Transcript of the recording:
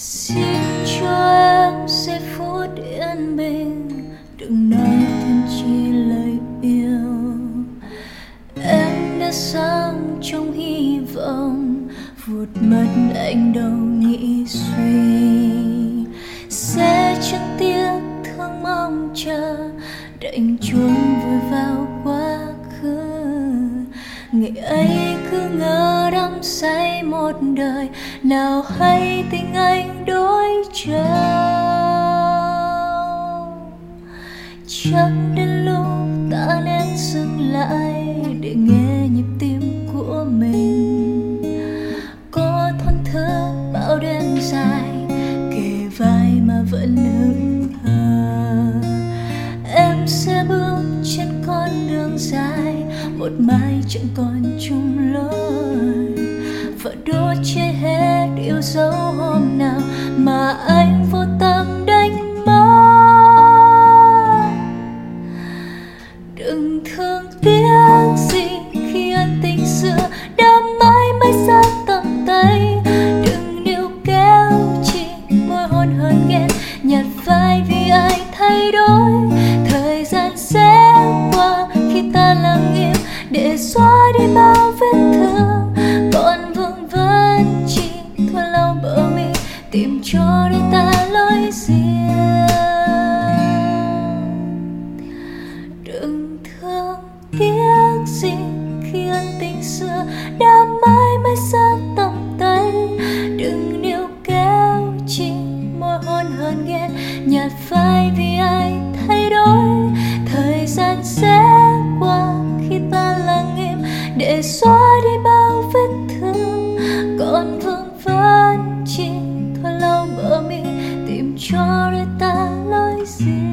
xin cho em giây phút yên bình đừng nói thêm chi lời yêu. Em đã sống trong hy vọng. Vụt mất anh đâu nghĩ suy. Sẽ chẳng tiếc thương mong chờ. Đành chuông vui vào quá khứ. Ngày ấy cứ ngỡ đắm say một đời, nào hay tình anh đổi trao chắc đến lúc ta nên dừng lại để nghe nhịp tim của mình. Có thon thơ bao đêm dài, kề vai mà vẫn hững hờ em sẽ bước trên con đường dài, một mai chẳng còn chung lối yêu dấu hôm nào mà anh vô tâm sinh khi ân tình xưa đã mãi mãi xa tầm tay. Đừng níu kéo, chỉ môi hôn hờn ghen nhạt phai vì ai thay đổi. Thời gian sẽ qua khi ta lặng im để xóa đi bao vết thương. Còn vương vấn chỉ thôi lâu bờ mi, tìm cho đôi ta lối riêng